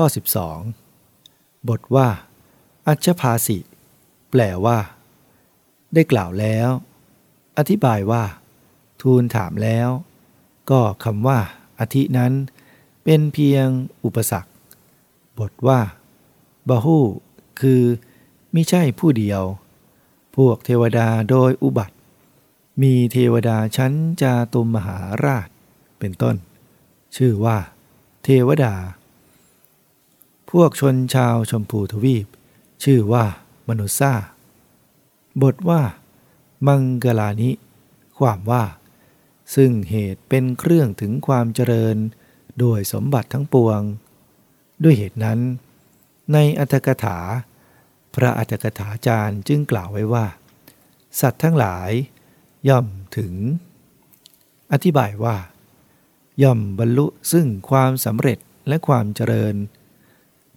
ข้อ 12 บทว่า อัชภาสิ แปลว่า ได้กล่าวแล้ว อธิบายว่า ทูลถามแล้ว ก็คำว่าอธินั้น เป็นเพียงอุปสรรค บทว่าบาหูคือไม่ใช่ผู้เดียว พวกเทวดาโดยอุบัติ มีเทวดาชั้นจาตุมมหาราช เป็นต้น ชื่อว่า เทวดา พวกชนชาวชมพูทวีป ชื่อว่ามนุษย์ซาบทว่า มังกลานิ ความว่า ซึ่งเหตุเป็นเครื่องถึงความเจริญ โดยสมบัติทั้งปวง ด้วยเหตุนั้น ในอัตถกถา พระอัตถกถาจารย์จึงกล่าวไว้ว่า สัตว์ทั้งหลาย ย่อมถึง อธิบายว่า ย่อมบรรลุซึ่งความสำเร็จและความเจริญ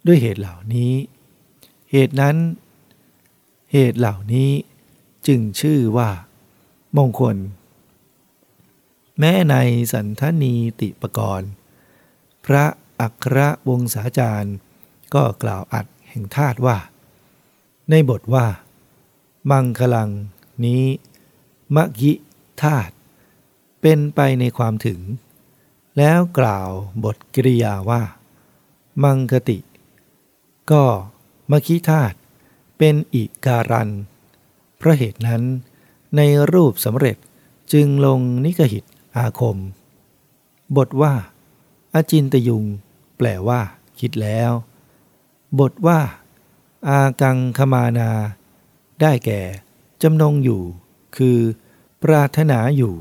ด้วยเหตุเหล่านี้ เหตุนั้น เหตุเหล่านี้จึงชื่อว่า มงคล แม้ในสันทนีติปกรณ์ พระอัครวงศาจารย์ ก็กล่าวอัดแห่งธาตุว่า ในบทว่า มังคลังนี้มะกิธาตุเป็นไปในความถึง แล้วกล่าวบทกริยาว่า มังคติ ก็มคิธาตุเป็นอิการัน เพราะเหตุนั้น ในรูปสำเร็จจึงลงนิกหิตอาคม บทว่า อาจินตยุง แปลว่า คิดแล้ว บทว่า อากังคมานา ได้แก่จำนงอยู่ คือ ปรารถนาอยู่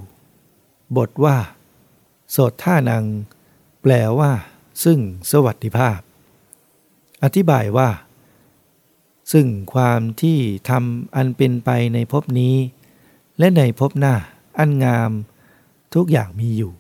บทว่า โสดท่านัง แปลว่า ซึ่งสวัสดิภาพ อธิบายว่า ซึ่งความที่ทำอันเป็นไปในภพนี้ และในภพหน้าอันงาม ทุกอย่างมีอยู่